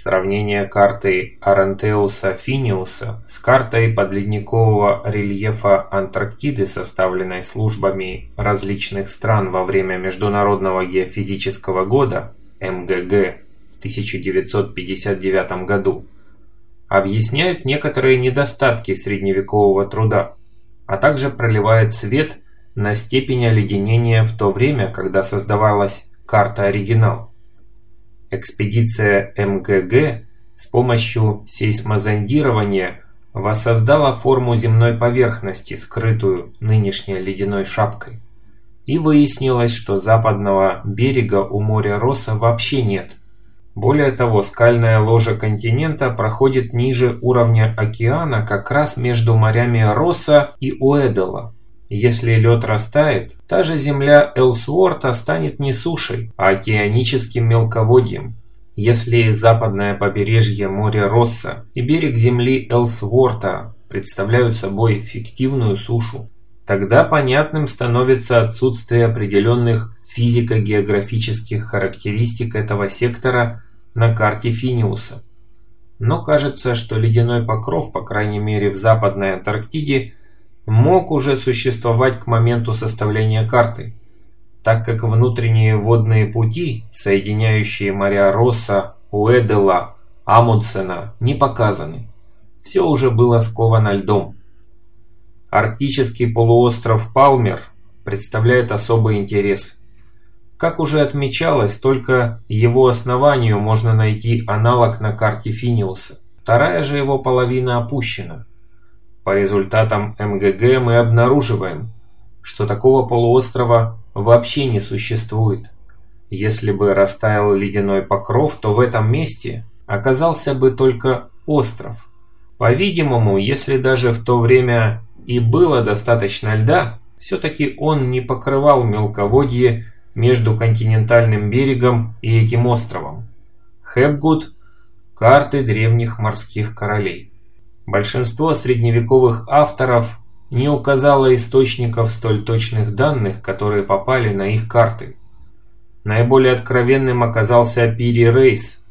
Сравнение карты Арантеуса Финиуса с картой подледникового рельефа Антарктиды, составленной службами различных стран во время Международного геофизического года МГГ в 1959 году, объясняет некоторые недостатки средневекового труда, а также проливает свет на степень оледенения в то время, когда создавалась карта оригинал. Экспедиция МГГ с помощью сейсмозондирования воссоздала форму земной поверхности, скрытую нынешней ледяной шапкой. И выяснилось, что западного берега у моря Росса вообще нет. Более того, скальная ложа континента проходит ниже уровня океана как раз между морями Росса и Уэдела – если лед растает, та же земля Элсуорта станет не сушей, а океаническим мелководьем. Если западное побережье моря Росса и берег земли Элсворта представляют собой фиктивную сушу, тогда понятным становится отсутствие определенных физико-географических характеристик этого сектора на карте Финиуса. Но кажется, что ледяной покров, по крайней мере в Западной Антарктиде, мог уже существовать к моменту составления карты, так как внутренние водные пути, соединяющие моря Росса, Уэдела, Амундсена, не показаны. Все уже было сковано льдом. Арктический полуостров Палмер представляет особый интерес. Как уже отмечалось, только его основанию можно найти аналог на карте Финиуса. Вторая же его половина опущена. По результатам МГГ мы обнаруживаем, что такого полуострова вообще не существует. Если бы растаял ледяной покров, то в этом месте оказался бы только остров. По-видимому, если даже в то время и было достаточно льда, все-таки он не покрывал мелководье между континентальным берегом и этим островом. Хепгуд – карты древних морских королей. Большинство средневековых авторов не указало источников столь точных данных, которые попали на их карты. Наиболее откровенным оказался Пири Рейс,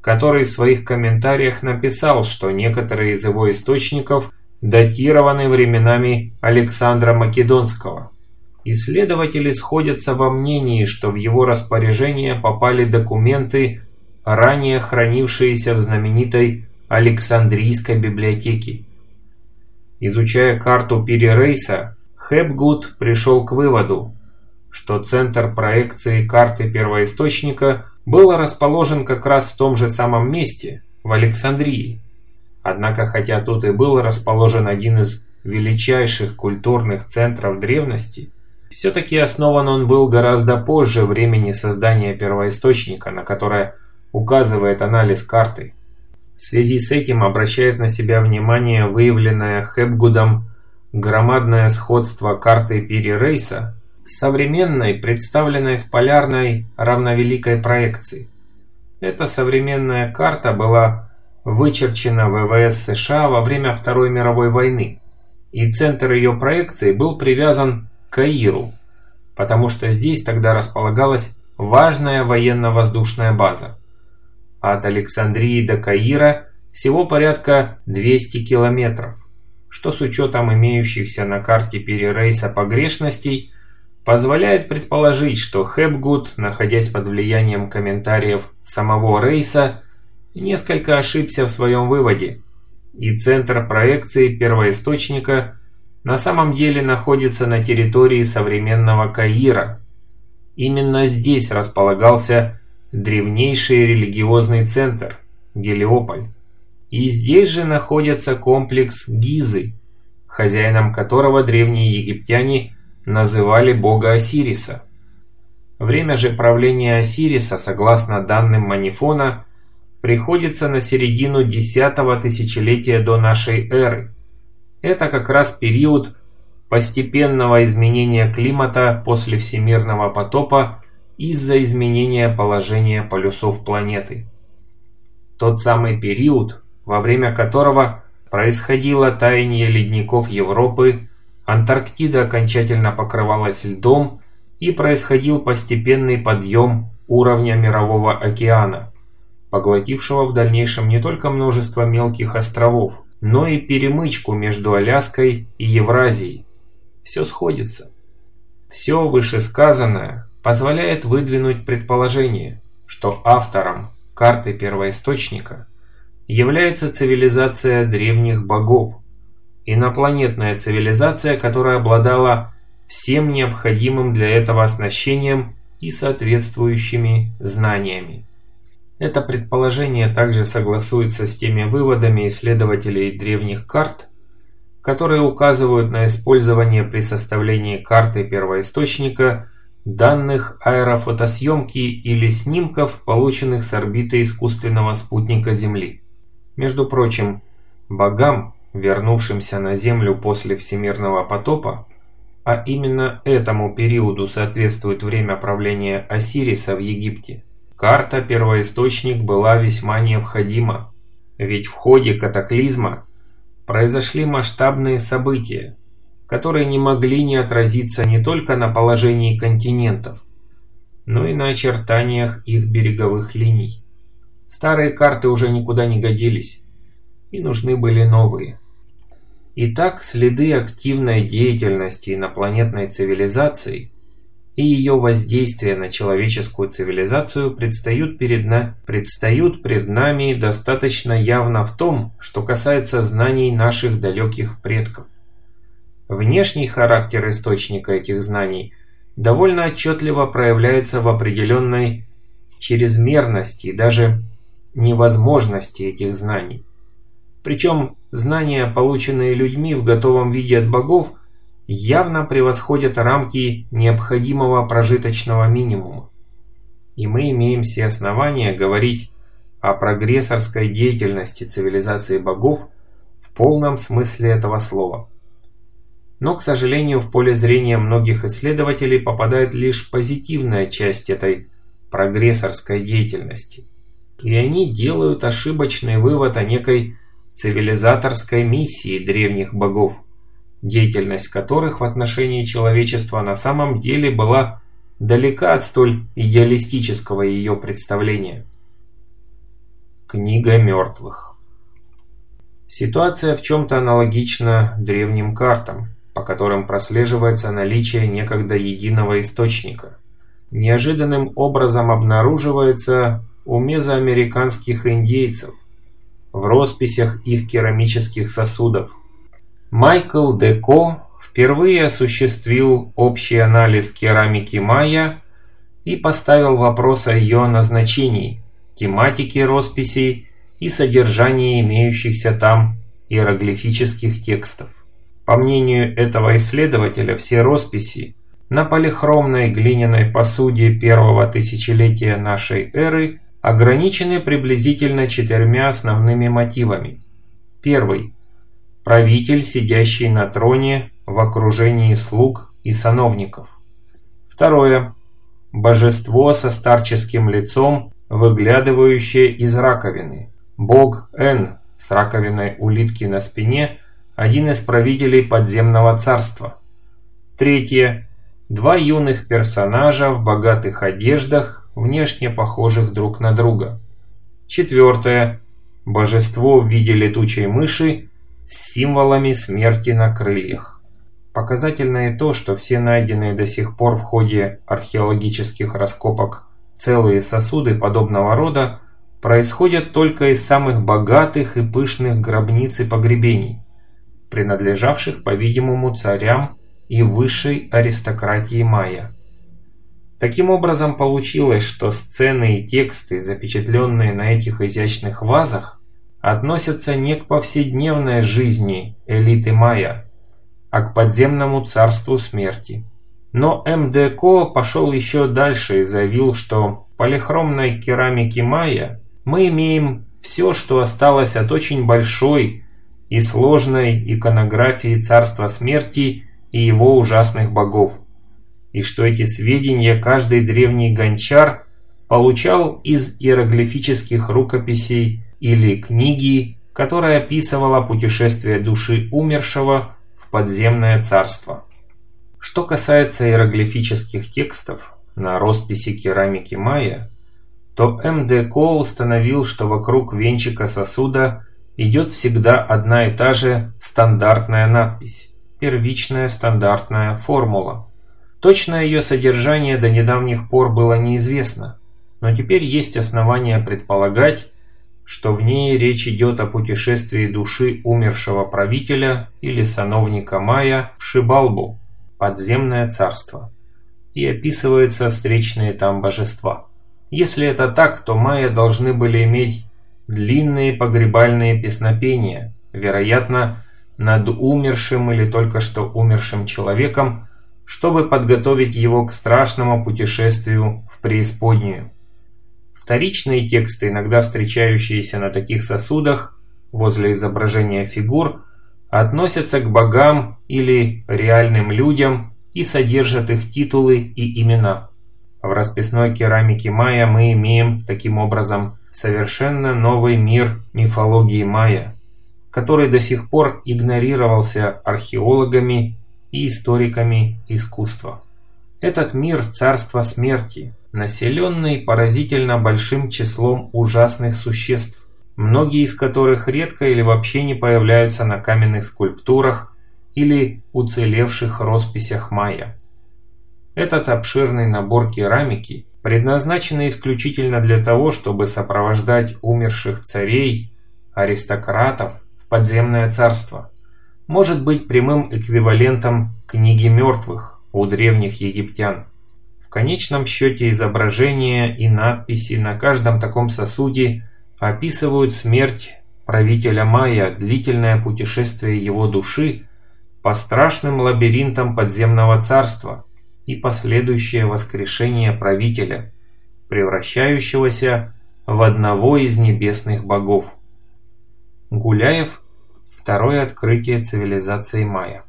который в своих комментариях написал, что некоторые из его источников датированы временами Александра Македонского. Исследователи сходятся во мнении, что в его распоряжение попали документы, ранее хранившиеся в знаменитой Александрийской библиотеки. Изучая карту Перерейса, Хепгуд пришел к выводу, что центр проекции карты первоисточника был расположен как раз в том же самом месте, в Александрии. Однако, хотя тут и был расположен один из величайших культурных центров древности, все-таки основан он был гораздо позже времени создания первоисточника, на которое указывает анализ карты. В связи с этим обращает на себя внимание выявленное Хепгудом громадное сходство карты Пири Рейса с современной, представленной в полярной равновеликой проекции. Эта современная карта была вычерчена ВВС США во время Второй мировой войны, и центр ее проекции был привязан к Каиру, потому что здесь тогда располагалась важная военно-воздушная база. От Александрии до Каира всего порядка 200 километров, что с учетом имеющихся на карте перерейса погрешностей позволяет предположить, что Хепгуд, находясь под влиянием комментариев самого рейса, несколько ошибся в своем выводе, и центр проекции первоисточника на самом деле находится на территории современного Каира. Именно здесь располагался древнейший религиозный центр – Гелиополь. И здесь же находится комплекс Гизы, хозяином которого древние египтяне называли бога Осириса. Время же правления Осириса, согласно данным Манифона, приходится на середину десятого тысячелетия до нашей эры. Это как раз период постепенного изменения климата после всемирного потопа из-за изменения положения полюсов планеты. Тот самый период, во время которого происходило таяние ледников Европы, Антарктида окончательно покрывалась льдом и происходил постепенный подъем уровня Мирового океана. поглотившего в дальнейшем не только множество мелких островов, но и перемычку между Аляской и Евразией. Все сходится. Все вышесказанное позволяет выдвинуть предположение, что автором карты первоисточника является цивилизация древних богов, инопланетная цивилизация, которая обладала всем необходимым для этого оснащением и соответствующими знаниями. Это предположение также согласуется с теми выводами исследователей древних карт, которые указывают на использование при составлении карты первоисточника данных аэрофотосъемки или снимков, полученных с орбиты искусственного спутника Земли. Между прочим, богам, вернувшимся на Землю после всемирного потопа, а именно этому периоду соответствует время правления Осириса в Египте, карта первоисточник была весьма необходима, ведь в ходе катаклизма произошли масштабные события, которые не могли не отразиться не только на положении континентов, но и на очертаниях их береговых линий. Старые карты уже никуда не годились, и нужны были новые. Итак, следы активной деятельности инопланетной цивилизации и ее воздействия на человеческую цивилизацию предстают перед, на... предстают пред нами достаточно явно в том, что касается знаний наших далеких предков. Внешний характер источника этих знаний довольно отчетливо проявляется в определенной чрезмерности и даже невозможности этих знаний. Причем знания, полученные людьми в готовом виде от богов, явно превосходят рамки необходимого прожиточного минимума. И мы имеем все основания говорить о прогрессорской деятельности цивилизации богов в полном смысле этого слова. Но, к сожалению, в поле зрения многих исследователей попадает лишь позитивная часть этой прогрессорской деятельности. И они делают ошибочный вывод о некой цивилизаторской миссии древних богов, деятельность которых в отношении человечества на самом деле была далека от столь идеалистического ее представления. Книга мертвых Ситуация в чем-то аналогична древним картам, по которым прослеживается наличие некогда единого источника. Неожиданным образом обнаруживается у мезоамериканских индейцев в росписях их керамических сосудов. Майкл Деко впервые осуществил общий анализ керамики майя и поставил вопрос о ее назначении, тематике росписей и содержании имеющихся там иероглифических текстов. По мнению этого исследователя, все росписи на полихромной глиняной посуде первого тысячелетия нашей эры ограничены приблизительно четырьмя основными мотивами. Первый. Правитель, сидящий на троне в окружении слуг и сановников. Второе. Божество со старческим лицом, выглядывающее из раковины. Бог Н с раковиной улитки на спине – один из правителей подземного царства. Третье. Два юных персонажа в богатых одеждах, внешне похожих друг на друга. Четвертое. Божество в виде летучей мыши с символами смерти на крыльях. Показательно и то, что все найденные до сих пор в ходе археологических раскопок целые сосуды подобного рода происходят только из самых богатых и пышных гробниц и погребений принадлежавших, по-видимому, царям и высшей аристократии майя. Таким образом получилось, что сцены и тексты, запечатленные на этих изящных вазах, относятся не к повседневной жизни элиты майя, а к подземному царству смерти. Но МДКО пошел еще дальше и заявил, что в полихромной керамике майя мы имеем все, что осталось от очень большой и сложной иконографии царства смерти и его ужасных богов, и что эти сведения каждый древний гончар получал из иероглифических рукописей или книги, которая описывала путешествие души умершего в подземное царство. Что касается иероглифических текстов на росписи керамики майя, то МДК установил, что вокруг венчика сосуда идет всегда одна и та же стандартная надпись – первичная стандартная формула. Точное ее содержание до недавних пор было неизвестно, но теперь есть основания предполагать, что в ней речь идет о путешествии души умершего правителя или сановника Майя в Шибалбу, подземное царство, и описываются встречные там божества. Если это так, то майя должны были иметь длинные погребальные песнопения, вероятно, над умершим или только что умершим человеком, чтобы подготовить его к страшному путешествию в преисподнюю. Вторичные тексты, иногда встречающиеся на таких сосудах, возле изображения фигур, относятся к богам или реальным людям и содержат их титулы и имена. В расписной керамике майя мы имеем, таким образом, совершенно новый мир мифологии майя, который до сих пор игнорировался археологами и историками искусства. Этот мир – царство смерти, населенный поразительно большим числом ужасных существ, многие из которых редко или вообще не появляются на каменных скульптурах или уцелевших росписях майя. Этот обширный набор керамики предназначен исключительно для того, чтобы сопровождать умерших царей, аристократов в подземное царство. Может быть прямым эквивалентом книги мертвых у древних египтян. В конечном счете изображения и надписи на каждом таком сосуде описывают смерть правителя Майя, длительное путешествие его души по страшным лабиринтам подземного царства – и последующее воскрешение правителя, превращающегося в одного из небесных богов. Гуляев Второе открытие цивилизации майя.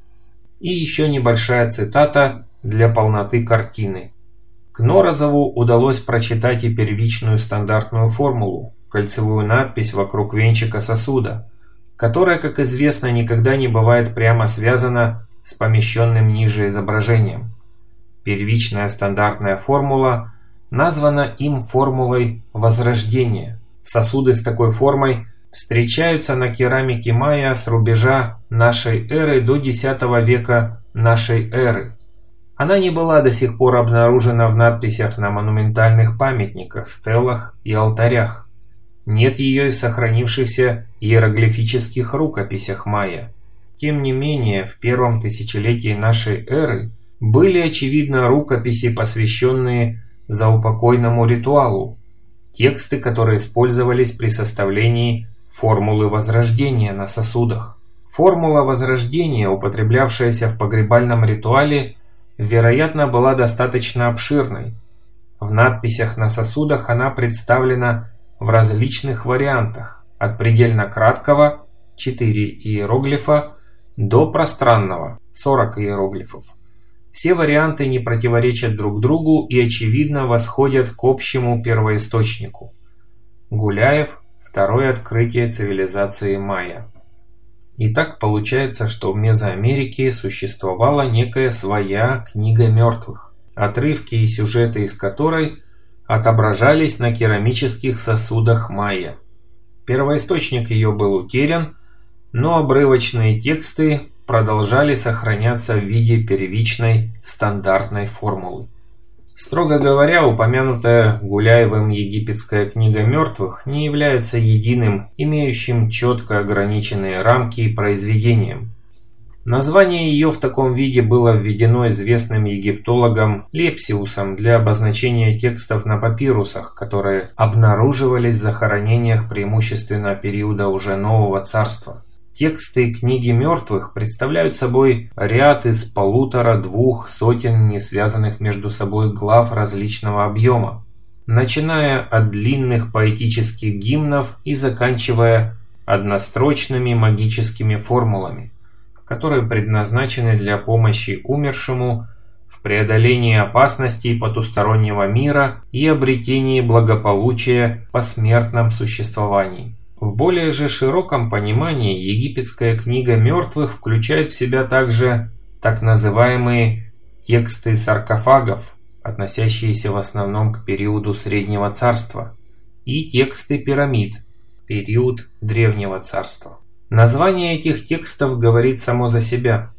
И еще небольшая цитата для полноты картины. Кнорозову удалось прочитать и первичную стандартную формулу, кольцевую надпись вокруг венчика сосуда, которая, как известно, никогда не бывает прямо связана с помещенным ниже изображением. Первичная стандартная формула названа им формулой возрождения. Сосуды с такой формой встречаются на керамике майя с рубежа нашей эры до X века нашей эры. Она не была до сих пор обнаружена в надписях на монументальных памятниках, стелах и алтарях. Нет ее и в сохранившихся иероглифических рукописях майя. Тем не менее, в первом тысячелетии нашей эры были, очевидно, рукописи, посвященные заупокойному ритуалу, тексты, которые использовались при составлении формулы возрождения на сосудах. Формула возрождения, употреблявшаяся в погребальном ритуале, вероятно, была достаточно обширной. В надписях на сосудах она представлена в различных вариантах, от предельно краткого 4 иероглифа до пространного 40 иероглифов. Все варианты не противоречат друг другу и очевидно восходят к общему первоисточнику. Гуляев Второе открытие цивилизации майя. Итак, получается, что в Мезоамерике существовала некая своя книга мертвых, отрывки и сюжеты из которой отображались на керамических сосудах майя. Первоисточник ее был утерян, но обрывочные тексты продолжали сохраняться в виде первичной стандартной формулы. Строго говоря, упомянутая Гуляевым египетская книга мертвых не является единым, имеющим четко ограниченные рамки произведением. Название ее в таком виде было введено известным египтологом Лепсиусом для обозначения текстов на папирусах, которые обнаруживались в захоронениях преимущественно периода уже Нового Царства. Тексты книги мертвых представляют собой ряд из полутора-двух сотен несвязанных между собой глав различного объема, начиная от длинных поэтических гимнов и заканчивая однострочными магическими формулами, которые предназначены для помощи умершему в преодолении опасностей потустороннего мира и обретении благополучия в посмертном существовании. В более же широком понимании египетская книга мертвых включает в себя также так называемые тексты саркофагов, относящиеся в основном к периоду Среднего Царства, и тексты пирамид, период Древнего Царства. Название этих текстов говорит само за себя.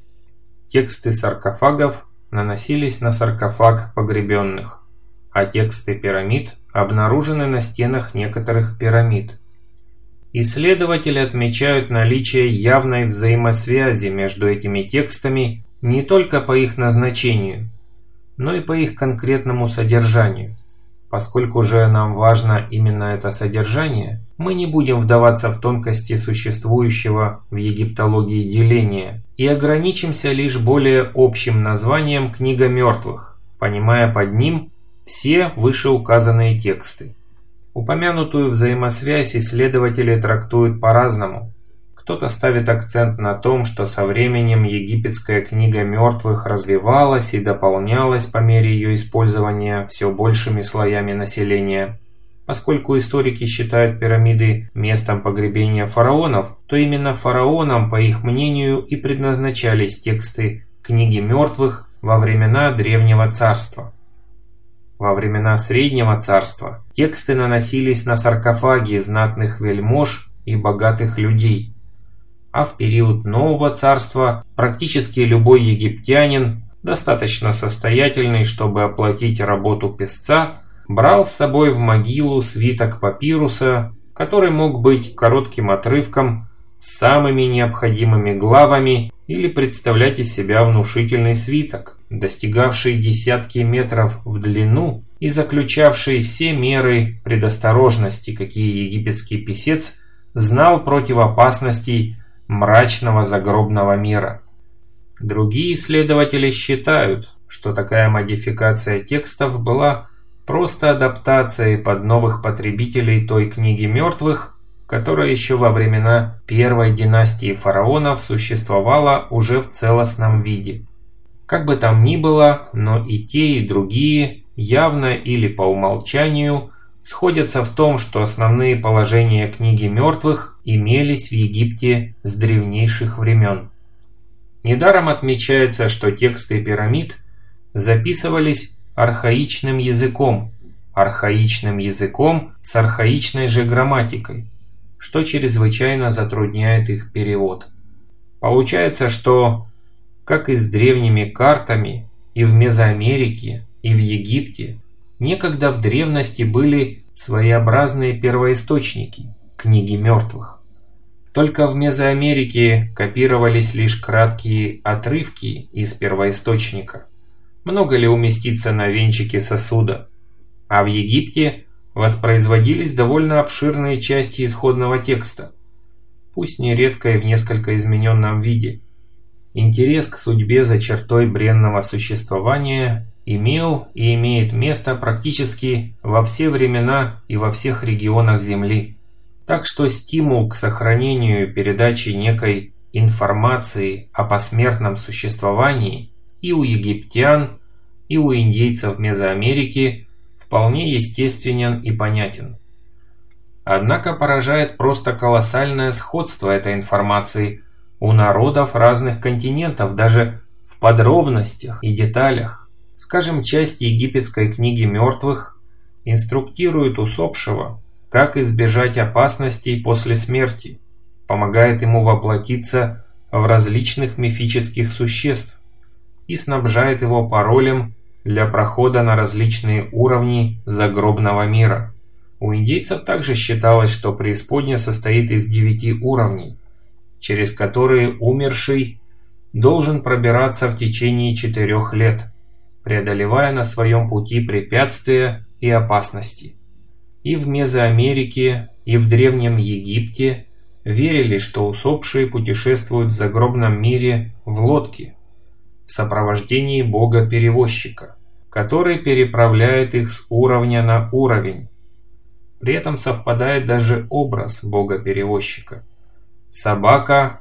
Тексты саркофагов наносились на саркофаг погребенных, а тексты пирамид обнаружены на стенах некоторых пирамид. Исследователи отмечают наличие явной взаимосвязи между этими текстами не только по их назначению, но и по их конкретному содержанию. Поскольку же нам важно именно это содержание, мы не будем вдаваться в тонкости существующего в египтологии деления и ограничимся лишь более общим названием «Книга мертвых», понимая под ним все вышеуказанные тексты. Упомянутую взаимосвязь исследователи трактуют по-разному. Кто-то ставит акцент на том, что со временем египетская книга мертвых развивалась и дополнялась по мере ее использования все большими слоями населения. Поскольку историки считают пирамиды местом погребения фараонов, то именно фараонам, по их мнению, и предназначались тексты книги мертвых во времена Древнего Царства. Во времена Среднего Царства тексты наносились на саркофаги знатных вельмож и богатых людей. А в период Нового Царства практически любой египтянин, достаточно состоятельный, чтобы оплатить работу песца, брал с собой в могилу свиток папируса, который мог быть коротким отрывком самыми необходимыми главами или представлять из себя внушительный свиток, достигавший десятки метров в длину и заключавший все меры предосторожности, какие египетский писец знал против опасностей мрачного загробного мира. Другие исследователи считают, что такая модификация текстов была просто адаптацией под новых потребителей той книги мертвых, которая еще во времена первой династии фараонов существовала уже в целостном виде. Как бы там ни было, но и те, и другие, явно или по умолчанию, сходятся в том, что основные положения книги мертвых имелись в Египте с древнейших времен. Недаром отмечается, что тексты пирамид записывались архаичным языком, архаичным языком с архаичной же грамматикой – что чрезвычайно затрудняет их перевод. Получается, что, как и с древними картами, и в Мезоамерике, и в Египте, некогда в древности были своеобразные первоисточники – книги мертвых. Только в Мезоамерике копировались лишь краткие отрывки из первоисточника. Много ли уместится на венчике сосуда? А в Египте воспроизводились довольно обширные части исходного текста, пусть нередко и в несколько измененном виде. Интерес к судьбе за чертой бренного существования имел и имеет место практически во все времена и во всех регионах Земли. Так что стимул к сохранению и передаче некой информации о посмертном существовании и у египтян, и у индейцев Мезоамерики вполне естественен и понятен. Однако поражает просто колоссальное сходство этой информации у народов разных континентов, даже в подробностях и деталях. Скажем, часть египетской книги мертвых инструктирует усопшего, как избежать опасностей после смерти, помогает ему воплотиться в различных мифических существ и снабжает его паролем для прохода на различные уровни загробного мира. У индейцев также считалось, что преисподняя состоит из девяти уровней, через которые умерший должен пробираться в течение четырех лет, преодолевая на своем пути препятствия и опасности. И в Мезоамерике, и в Древнем Египте верили, что усопшие путешествуют в загробном мире в лодке – в сопровождении бога-перевозчика, который переправляет их с уровня на уровень. При этом совпадает даже образ бога-перевозчика. Собака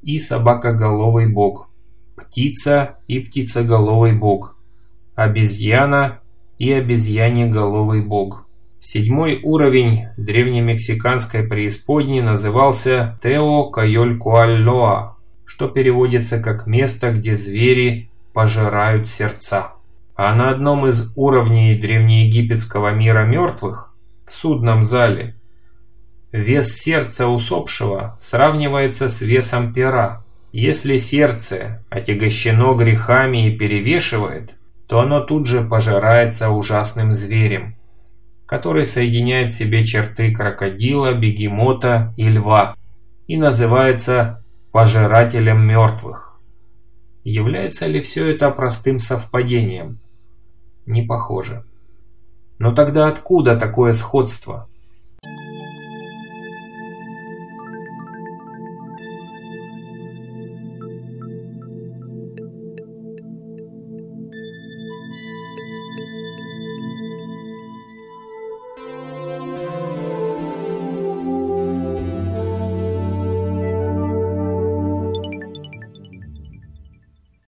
и собакоголовый бог, птица и птицеголовый бог, обезьяна и обезьянеголовый бог. Седьмой уровень древнемексиканской преисподней назывался Тео Кайоль Куаллоа что переводится как «место, где звери пожирают сердца». А на одном из уровней древнеегипетского мира мертвых в судном зале. Вес сердца усопшего сравнивается с весом пера. Если сердце отягощено грехами и перевешивает, то оно тут же пожирается ужасным зверем, который соединяет в себе черты крокодила, бегемота и льва и называется пожирателем мертвых. Является ли все это простым совпадением? Не похоже. Но тогда откуда такое сходство?